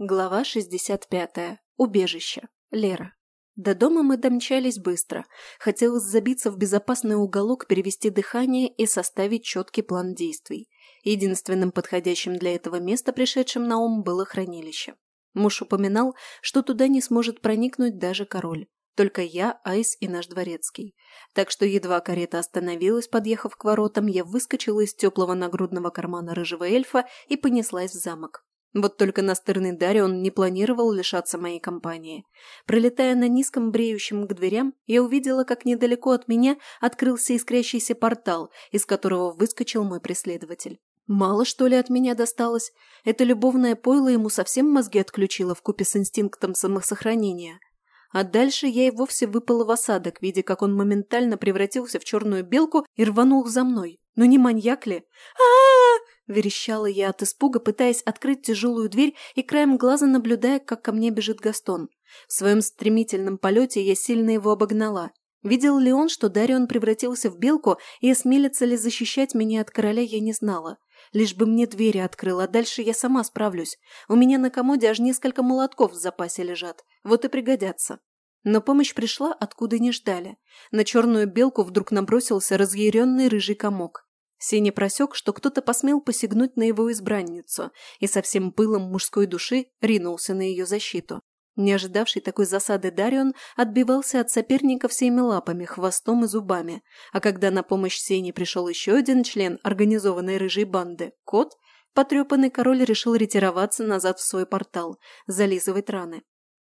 Глава 65. Убежище. Лера. До дома мы домчались быстро. Хотелось забиться в безопасный уголок, перевести дыхание и составить четкий план действий. Единственным подходящим для этого места, пришедшим на ум, было хранилище. Муж упоминал, что туда не сможет проникнуть даже король. Только я, Айс и наш дворецкий. Так что едва карета остановилась, подъехав к воротам, я выскочила из теплого нагрудного кармана рыжего эльфа и понеслась в замок. Вот только настырный Дарион не планировал лишаться моей компании. Пролетая на низком бреющем к дверям, я увидела, как недалеко от меня открылся искрящийся портал, из которого выскочил мой преследователь. Мало, что ли, от меня досталось? Это любовное пойло ему совсем мозги отключило вкупе с инстинктом самосохранения. А дальше я и вовсе выпала в осадок, видя, как он моментально превратился в черную белку и рванул за мной. Ну не маньяк ли? а Верещала я от испуга, пытаясь открыть тяжелую дверь и краем глаза наблюдая, как ко мне бежит Гастон. В своем стремительном полете я сильно его обогнала. Видел ли он, что Дарион превратился в белку, и осмелится ли защищать меня от короля, я не знала. Лишь бы мне двери открыл, а дальше я сама справлюсь. У меня на комоде аж несколько молотков в запасе лежат. Вот и пригодятся. Но помощь пришла, откуда не ждали. На черную белку вдруг набросился разъяренный рыжий комок. Сеня просек, что кто-то посмел посягнуть на его избранницу, и со всем пылом мужской души ринулся на ее защиту. Не ожидавший такой засады Дарион отбивался от соперника всеми лапами, хвостом и зубами, а когда на помощь Сене пришел еще один член организованной рыжей банды – кот, потрепанный король решил ретироваться назад в свой портал, зализывать раны.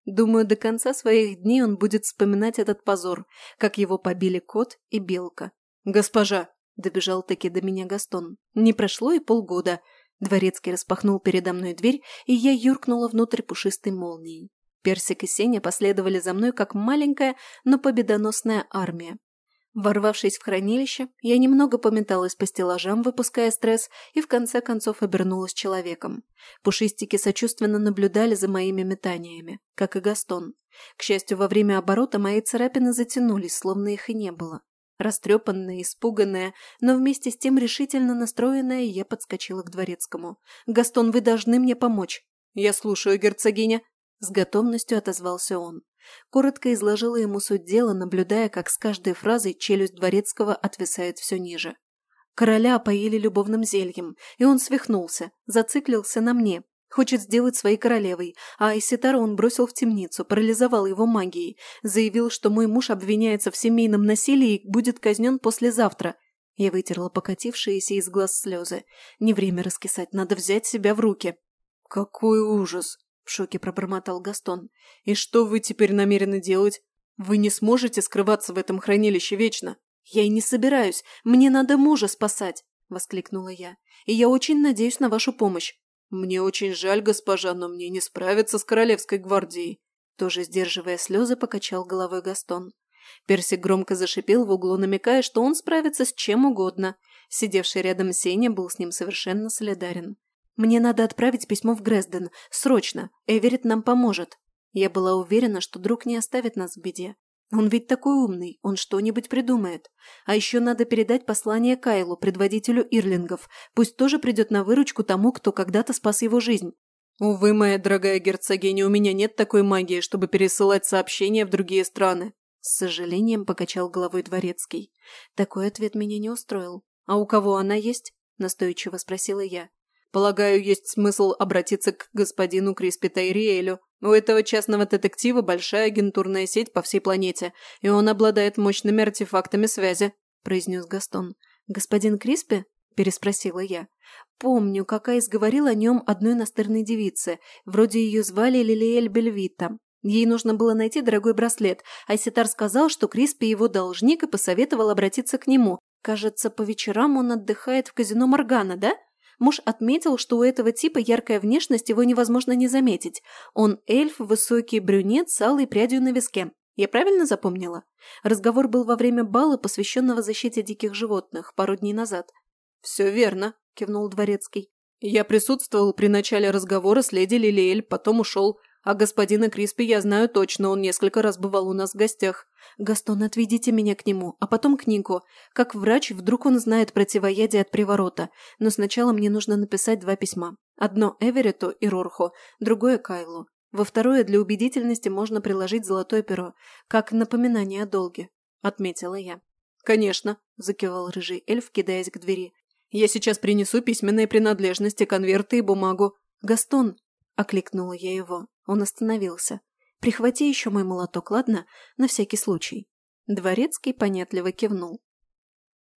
Думаю, до конца своих дней он будет вспоминать этот позор, как его побили кот и белка. «Госпожа!» Добежал таки до меня Гастон. Не прошло и полгода. Дворецкий распахнул передо мной дверь, и я юркнула внутрь пушистой молнией. Персик и Сеня последовали за мной, как маленькая, но победоносная армия. Ворвавшись в хранилище, я немного пометалась по стеллажам, выпуская стресс, и в конце концов обернулась человеком. Пушистики сочувственно наблюдали за моими метаниями, как и Гастон. К счастью, во время оборота мои царапины затянулись, словно их и не было. Растрепанная, испуганная, но вместе с тем решительно настроенная, я подскочила к дворецкому. «Гастон, вы должны мне помочь!» «Я слушаю, герцогиня!» С готовностью отозвался он. Коротко изложила ему суть дела, наблюдая, как с каждой фразой челюсть дворецкого отвисает все ниже. Короля опоили любовным зельем, и он свихнулся, зациклился на мне, Хочет сделать своей королевой, а Айситара он бросил в темницу, парализовал его магией, заявил, что мой муж обвиняется в семейном насилии и будет казнен послезавтра. Я вытерла покатившиеся из глаз слезы. Не время раскисать, надо взять себя в руки. «Какой ужас!» – в шоке пробормотал Гастон. «И что вы теперь намерены делать? Вы не сможете скрываться в этом хранилище вечно?» «Я и не собираюсь. Мне надо мужа спасать!» – воскликнула я. «И я очень надеюсь на вашу помощь. «Мне очень жаль, госпожа, но мне не справиться с королевской гвардией», тоже сдерживая слезы, покачал головой Гастон. Персик громко зашипел в углу, намекая, что он справится с чем угодно. Сидевший рядом Сеня был с ним совершенно солидарен. «Мне надо отправить письмо в Грезден. Срочно. Эверет нам поможет». Я была уверена, что друг не оставит нас в беде. Он ведь такой умный, он что-нибудь придумает. А еще надо передать послание Кайлу, предводителю Ирлингов. Пусть тоже придет на выручку тому, кто когда-то спас его жизнь. Увы, моя дорогая герцогиня, у меня нет такой магии, чтобы пересылать сообщения в другие страны. С сожалением покачал головой дворецкий. Такой ответ меня не устроил. А у кого она есть? Настойчиво спросила я. Полагаю, есть смысл обратиться к господину Криспи Тайриэлю. У этого частного детектива большая агентурная сеть по всей планете, и он обладает мощными артефактами связи», – произнес Гастон. «Господин Криспи?» – переспросила я. «Помню, как Айс говорил о нем одной настырной девице. Вроде ее звали Лилиэль Бельвита. Ей нужно было найти дорогой браслет. Айситар сказал, что Криспи его должник и посоветовал обратиться к нему. Кажется, по вечерам он отдыхает в казино Моргана, да?» Муж отметил, что у этого типа яркая внешность, его невозможно не заметить. Он эльф, высокий брюнет с алой прядью на виске. Я правильно запомнила? Разговор был во время бала, посвященного защите диких животных, пару дней назад. «Все верно», – кивнул Дворецкий. «Я присутствовал при начале разговора с леди Лилиэль, потом ушел, А господина Криспи я знаю точно, он несколько раз бывал у нас в гостях. Гастон, отведите меня к нему, а потом к Нику. Как врач, вдруг он знает противоядие от приворота. Но сначала мне нужно написать два письма. Одно Эверету и Рорху, другое Кайлу. Во второе для убедительности можно приложить золотое перо, как напоминание о долге», — отметила я. «Конечно», — закивал рыжий эльф, кидаясь к двери. «Я сейчас принесу письменные принадлежности, конверты и бумагу. Гастон!» — окликнула я его. Он остановился. «Прихвати еще мой молоток, ладно? На всякий случай». Дворецкий понятливо кивнул.